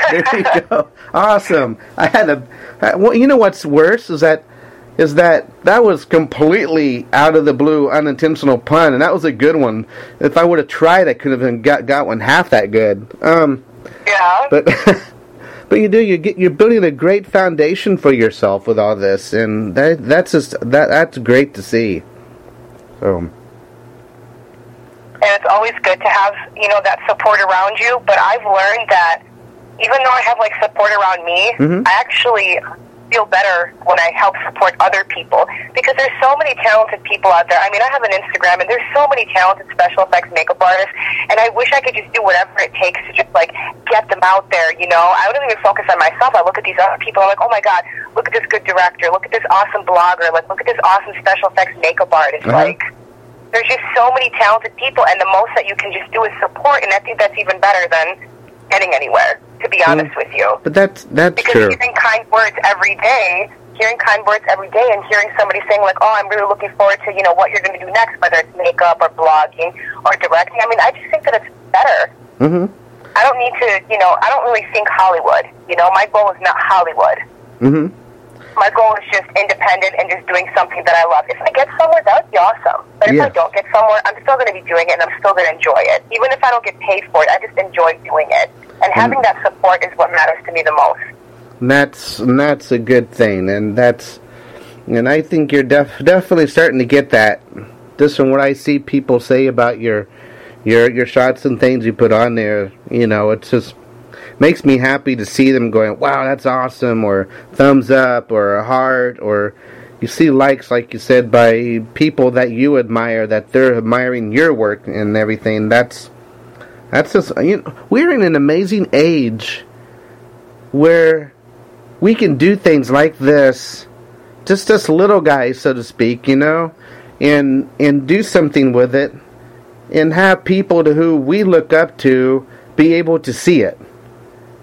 There you go. there you go. Awesome. I had a. I- Well, you know what's worse is that is that that was completely out of the blue, unintentional pun, and that was a good one. If I would have tried, I could have got got one half that good. Um, Yeah. but but you do you get you're building a great foundation for yourself with all this, and that that's just that that's great to see. So and it's always good to have you know that support around you. But I've learned that even though I have like support around me, Mhm. I actually feel better when I help support other people because there's so many talented people out there. I mean, I have an Instagram and there's so many talented special effects makeup artists, and I wish I could just do whatever it takes to just like get them out there. You know, I don't even focus on myself. I look at these other people. I'm like, oh my god, look at this good director. Look at this awesome blogger. Like, look at this awesome special effects makeup artist. Uh-huh. Like there's just so many talented people, and the most that you can just do is support, and I think that's even better than getting anywhere. To be honest with you, but that's that's because true. hearing kind words every day, hearing kind words every day, and hearing somebody saying like, "Oh, I'm really looking forward to you know what you're going to do next, whether it's makeup or blogging or directing." I mean, I just think that it's better. hmm I don't need to, you know, I don't really think Hollywood. You know, my goal is not Hollywood. hmm My goal is just independent and just doing something that I love. If I get somewhere, that would be awesome. But if Yeah. I don't get somewhere, I'm still going to be doing it and I'm still going to enjoy it. Even if I don't get paid for it, I just enjoy doing it. And having that support is what matters to me the most. That's and that's a good thing, and that's and I think you're def- definitely starting to get that. Just from what I see people say about your your your shots and things you put on there, you know, it's just makes me happy to see them going, "Wow, that's awesome!" or thumbs up, or a heart, or you see likes, like you said, by people that you admire, that they're admiring your work and everything. That's that's just you know, we're in an amazing age where we can do things like this, just us little guys, so to speak, you know, and and do something with it, and have people to who we look up to be able to see it.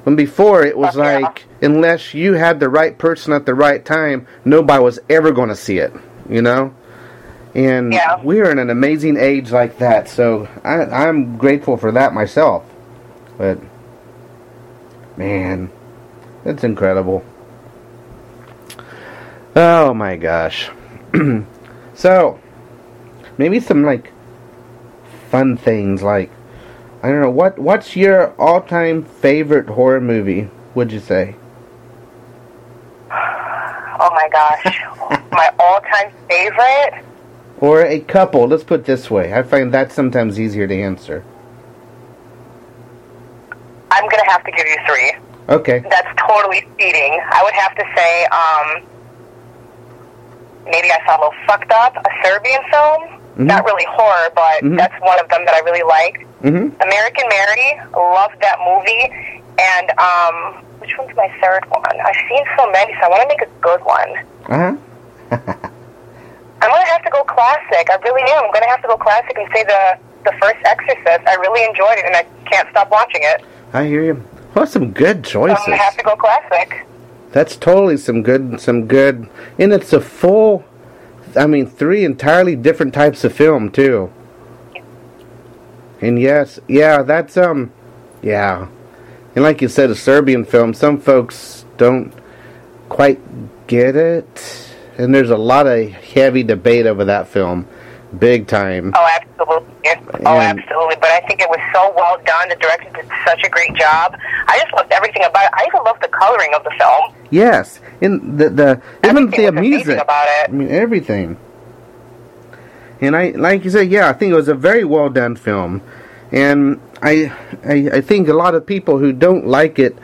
When before it was yeah. like, unless you had the right person at the right time, nobody was ever going to see it, you know. And Yeah. we are in an amazing age like that, so I, I'm grateful for that myself. But man, that's incredible. Oh my gosh. so, maybe some like fun things like I don't know what what's your all-time favorite horror movie, would you say? Oh my gosh. My all time favorite? Or a couple, let's put it this way. I find that sometimes easier to answer. I'm going to have to give you three. Okay. That's totally cheating. I would have to say, um, maybe I saw a little fucked up, a Serbian film. Mhm. Not really horror, but Mhm. that's one of them that I really liked. Mhm. American Mary, loved that movie. And um, which one's my third one? I've seen so many, so I want to make a good one. Uh-huh. I'm gonna have to go classic. I really am. I'm gonna have to go classic and say the the first Exorcist. I really enjoyed it, and I can't stop watching it. I hear you. Well, some good So I'm choices. gonna have to go classic. That's totally some good, some good, and it's a full. I mean, three entirely different types of film too. And yes, yeah, that's um, yeah, and like you said, a Serbian film. Some folks don't quite get it, and there's a lot of heavy debate over that film. big time. Oh, absolutely. Oh, absolutely. But I think it was so well done. The director did such a great job. I just loved everything about it. I even loved the coloring of the film. Yes, in the the even Everything the music about it. I mean everything. And I like you said, yeah, I think it was a very well done film, and I I, I think a lot of people who don't like it,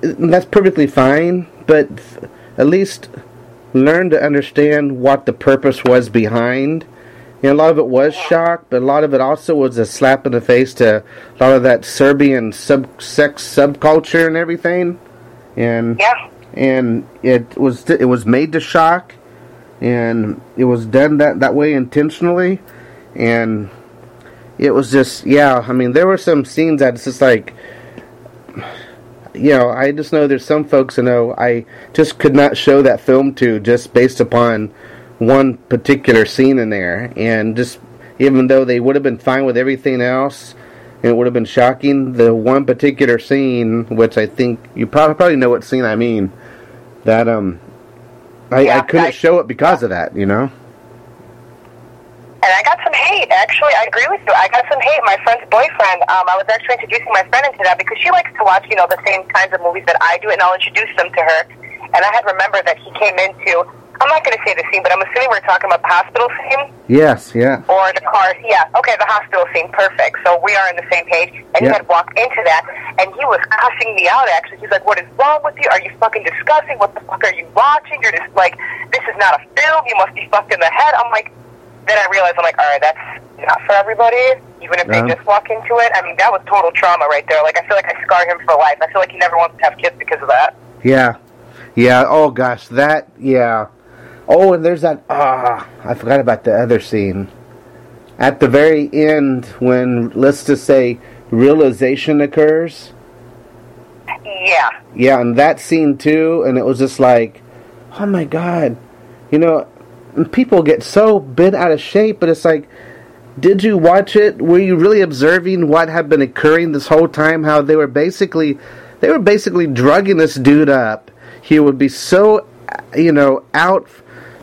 that's perfectly fine, but at least learn to understand what the purpose was behind. And a lot of it was shock, but a lot of it also was a slap in the face to a lot of that Serbian sub sex subculture and everything. And Yeah. and it was it was made to shock, and it was done that that way intentionally, and it was just yeah. I mean, there were some scenes that it's just like, you know, I just know there's some folks I know I just could not show that film to just based upon one particular scene in there, and just even though they would have been fine with everything else. and It would have been shocking. The one particular scene, which I think you probably probably know what scene I mean, that um, I, I couldn't I- show it because of that. You know. And I got some hate. Actually, I agree with you. I got some hate. My friend's boyfriend. Um, I was actually introducing my friend into that because she likes to watch, you know, the same kinds of movies that I do, and I'll introduce them to her. And I had remembered that he came into. I'm not going to say the scene, but I'm assuming we're talking about the hospital scene Yes. Yeah. or the car. Yeah, okay, the hospital scene. Perfect. So we are on the same page. And he had walked into that, and he was cussing me out. Actually, he's like, "What is wrong with you? Are you fucking disgusting? What the fuck are you watching? You're just like, this is not a film. You must be fucked in the head." I'm like, then I realized I'm like, all right, that's not for everybody. Even if Yeah. they just walk into it. I mean, that was total trauma right there. Like, I feel like I scarred him for life. I feel like he never wants to have kids because of that. Yeah. Yeah. Oh gosh, that. Yeah. Oh, and there's that. Ah, I forgot about the other scene. At the very end, when let's just say realization occurs. Yeah. Yeah, and that scene too, and it was just like, oh my god, you know, people get so bent out of shape, but it's like, did you watch it? Were you really observing what had been occurring this whole time? How they were basically, they were basically drugging this dude up. He would be so, you know, out,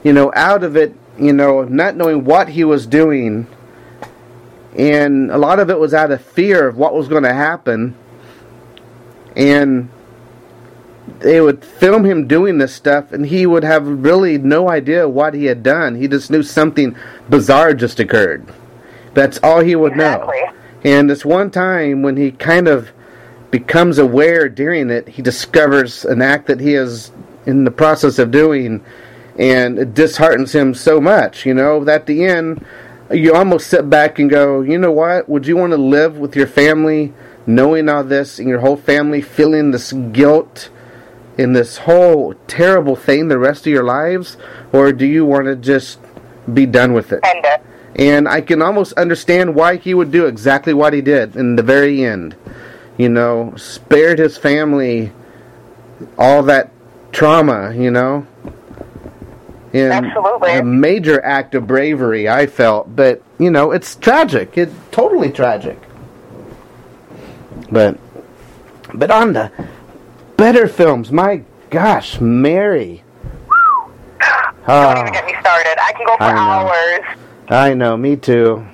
you know, out of it, you know, not knowing what he was doing, and a lot of it was out of fear of what was going to happen. And they would film him doing this stuff and he would have really no idea what he had done. He just knew something bizarre just occurred. That's all he would Exactly. know and this one time when he kind of becomes aware during it he discovers an act that he is in the process of doing and it disheartens him so much you know that at the end you almost sit back and go you know what would you want to live with your family knowing all this and your whole family feeling this guilt in this whole terrible thing the rest of your lives or do you want to just be done with it And, and I can almost understand why he would do exactly what he did in the very end. You know, spared his family all that trauma, you know. And Absolutely. A major act of bravery, I felt. But, you know, it's tragic. It's totally tragic. But, but on the better films, my gosh, Mary. don't even get me started. I can go for I hours. I know, me too.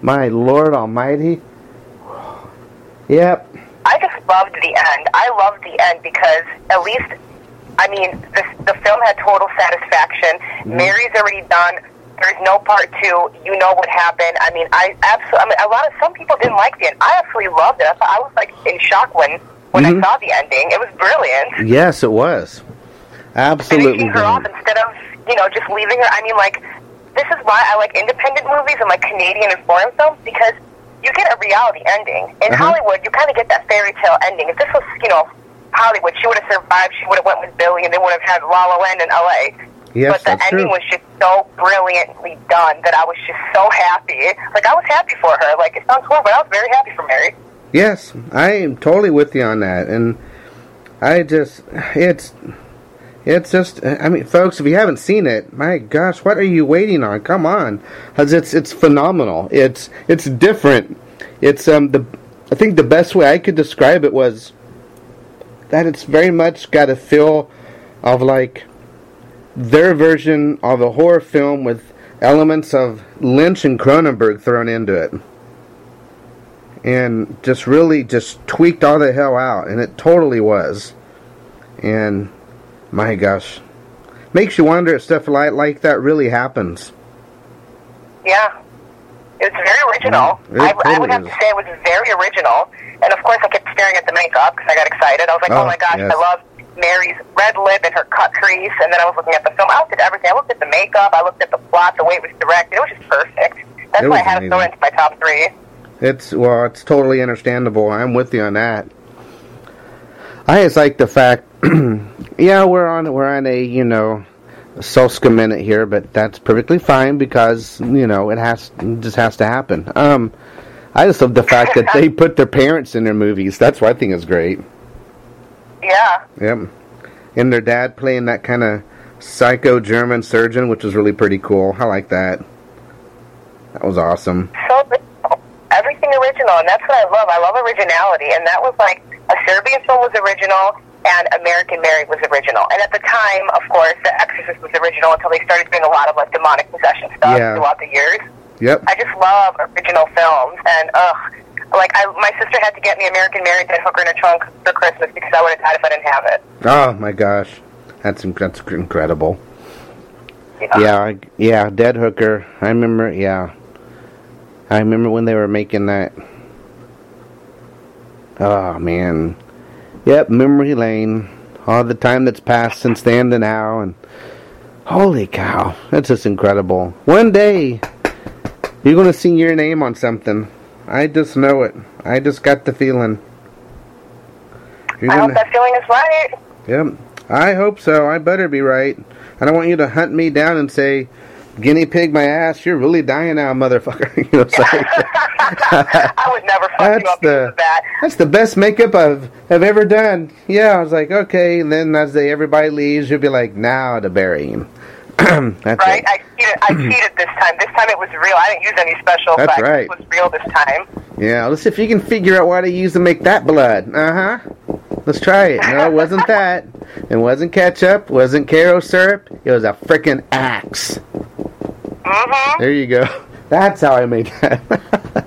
My Lord Almighty. Yep. I just loved the end. I loved the end because at least, I mean, the, the film had total satisfaction. Mary's already done. There's no part two. You know what happened. I mean, I absolutely. I mean, a lot of some people didn't like the end. I absolutely loved it. I, thought, I was like in shock when when Mhm. I saw the ending. It was brilliant. Yes, it was. Absolutely. finishing her off instead of you know just leaving her. I mean, like this is why I like independent movies and like Canadian and foreign films because you get a reality ending. In Uh-huh. Hollywood, you kind of get that fairy tale ending. If this was you know Hollywood, she would have survived. She would have went with Billy, and they would have had La La Land in L.A. Yes, but the ending true. was just so brilliantly done that I was just so happy. Like I was happy for her. Like it sounds horrible, but I was very happy for Mary. Yes, I am totally with you on that, and I just it's it's just I mean, folks, if you haven't seen it, my gosh, what are you waiting on? Come on, because it's it's phenomenal. It's it's different. It's um the I think the best way I could describe it was that it's very much got a feel of like their version of a horror film with elements of Lynch and Cronenberg thrown into it. And just really just tweaked all the hell out. And it totally was. And my gosh. Makes you wonder if stuff like, like that really happens. Yeah. It was very original. Mm, it I, I would have is. to say it was very original. And of course, I kept staring at the makeup because I got excited. I was like, oh, Oh, my gosh, yes. I love Mary's red lip and her cut crease. And then I was looking at the film. I looked at everything. I looked at the makeup. I looked at the plot, the way it was directed. It was just perfect. That's It why I had it thrown amazing. into my top three. It's well, it's totally understandable. I'm with you on that. I just like the fact, yeah, we're on we're on a you know Soska minute here, but that's perfectly fine because you know it has it just has to happen. Um, I just love the fact that they put their parents in their movies. That's what I think is great. Yeah. Yep, and their dad playing that kind of psycho German surgeon, which was really pretty cool. I like that. That was awesome. so everything original, and that's what I love. I love originality, and that was like a Serbian film was original, and American Mary was original. And at the time, of course, The Exorcist was original until they started doing a lot of like demonic possession stuff Yeah. throughout the years. Yep. I just love original films, and ugh, like I, my sister had to get me American Mary Dead Hooker in a Trunk for Christmas because I would have died if I didn't have it. Oh my gosh, that's that's incredible. Yeah, I, yeah, Dead Hooker. I remember. Yeah, I remember when they were making that. Oh man, yep, memory lane. All the time that's passed since then to now, and holy cow, that's just incredible. One day, you're gonna see your name on something. I just know it. I just got the feeling. You're I hope that feeling is right. Yep. I hope so. I better be right. I don't want you to hunt me down and say, guinea pig my ass, you're really dying now, motherfucker. you know, like, I would never fuck That's you up the- that. that's the best makeup I've, have ever done. Yeah, I was like, okay. And then as they, everybody leaves, you'll be like, now to bury him. that's Right? it. I cheated, I cheated this time. This time it was real. I didn't use any special That's effects. right. It was real this time. Yeah, let's see if you can figure out why they used to make that blood. Uh huh. Let's try it. No, it wasn't that. It wasn't ketchup. Wasn't Karo syrup. It was a freaking axe. Mm-hmm. There you go. That's how I made that.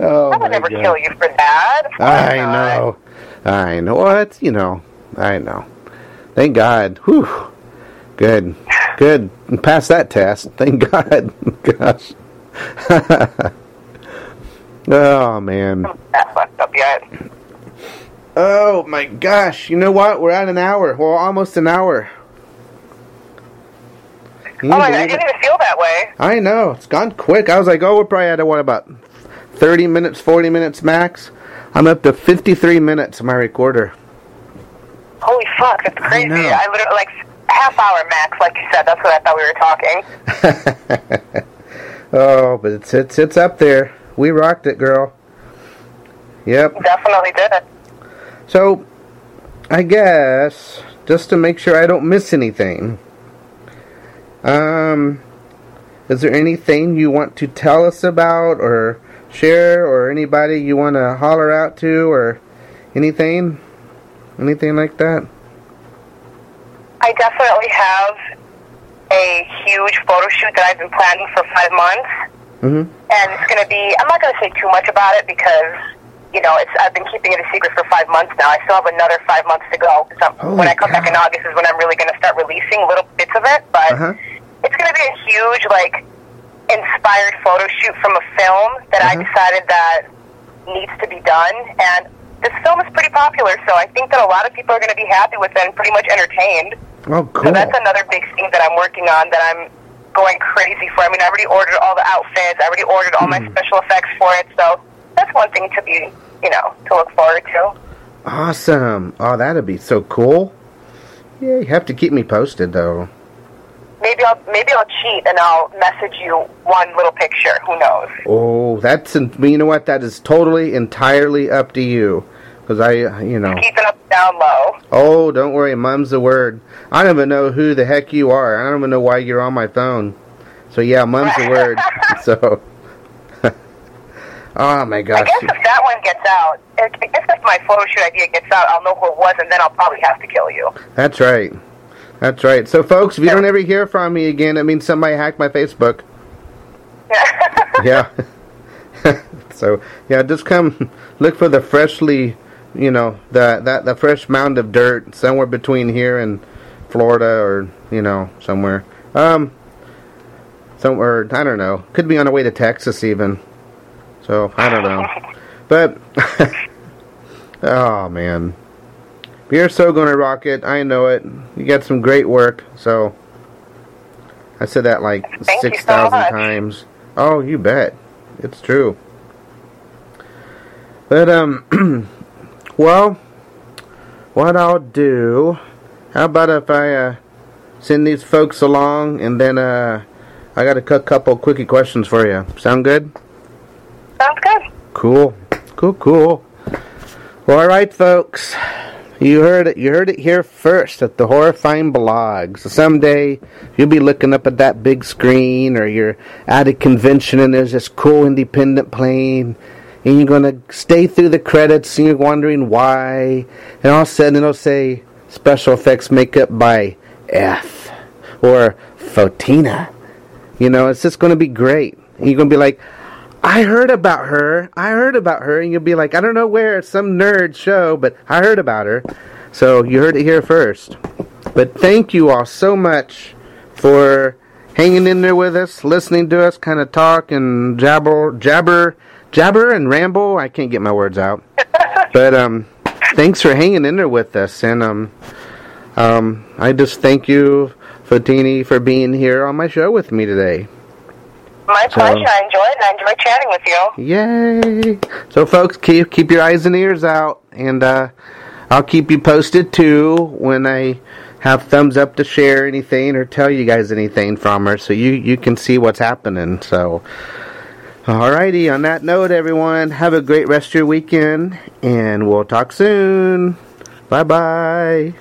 oh I would never God. kill you for that. I not. know. I know. What? You know. I know. Thank God. Whew. Good. Good. Pass that test. Thank God. Gosh. oh man. That fucked up yet. Oh my gosh. You know what? We're at an hour. Well, almost an hour. Can you Oh my god, I didn't even feel that way. I know. It's gone quick. I was like, oh, we're probably at, what, about 30 minutes, 40 minutes max? I'm up to 53 minutes on my recorder. Holy fuck, that's crazy. know. I, literally, like, half hour max, like you said. That's what I thought we were talking. oh, but it's, it's, it's up there. We rocked it, girl. Yep. Definitely did it. So, I guess, just to make sure I don't miss anything, um, is there anything you want to tell us about or share or anybody you want to holler out to or anything? Anything like that? I definitely have a huge photo shoot that I've been planning for five months. Mm-hmm. and it's going to be. I'm not going to say too much about it because you know it's. I've been keeping it a secret for five months now. I still have another five months to go. I'm- when I come back in. August is when I'm really going to start releasing little bits of it. But Uh-huh. It's going to be a huge like inspired photo shoot from a film that I Uh-huh. decided that needs to be done and. This film is pretty popular, so I think that a lot of people are going to be happy with it and pretty much entertained. Oh, So cool. that's another big thing that I'm working on that I'm going crazy for. I mean, I already ordered all the outfits. I already ordered all my Hmm. special effects for it. So that's one thing to be, you know, to look forward to. Awesome. Oh, that'd be so cool. Yeah, you have to keep me posted, though. Maybe I'll maybe I'll cheat and I'll message you one little picture. Who knows? Oh, that's, you know what? That is totally, entirely up to you. Because I, you know. Keeping up down low. Oh, don't worry, mum's the word. I don't even know who the heck you are. I don't even know why you're on my phone. So yeah, mum's the word. So, oh my gosh. I guess if that one gets out, I I guess if my photo shoot idea gets out, I'll know who it was, and then I'll probably have to kill you. that's right, that's right. So folks, if you don't ever hear from me again, it means somebody hacked my Facebook. yeah. so yeah, just come look for the freshly, you know, the that the fresh mound of dirt somewhere between here and Florida or you know somewhere. Um, somewhere I don't know. Could be on the way to Texas even. So I don't know, but oh man, you're so gonna rock it. I know it. You got some great work. So I said that like Thank you six so times. Oh, you bet. It's true. But um, well, what I'll do? How about if I uh, send these folks along and then uh, I got a couple quickie questions for you. Sound good? Sounds good. Cool, cool, cool. Well, all right, folks. You heard it. You heard it here first at the Horrorfying blog. So someday you'll be looking up at that big screen, or you're at a convention and there's this cool independent plane, and you're gonna stay through the credits and you're wondering why, and all of a sudden it'll say special effects makeup by F or Fotini. You know, it's just gonna be great. And you're gonna be like, I heard about her. I heard about her. And you'll be like, I don't know where, it's some nerd show, but I heard about her. So you heard it here first. But thank you all so much for hanging in there with us, listening to us kind of talk and jabber, jabber, jabber and ramble. I can't get my words out. But um, thanks for hanging in there with us. And um, um, I just thank you, Fotini, for being here on my show with me today. My So- pleasure. I enjoyed it. and I enjoyed chatting with you. Yay! So, folks, keep keep your eyes and ears out, and uh, I'll keep you posted too when I have thumbs up to share anything or tell you guys anything from her, so you you can see what's happening. So, alrighty. On that note, everyone, have a great rest of your weekend, and we'll talk soon. Bye bye.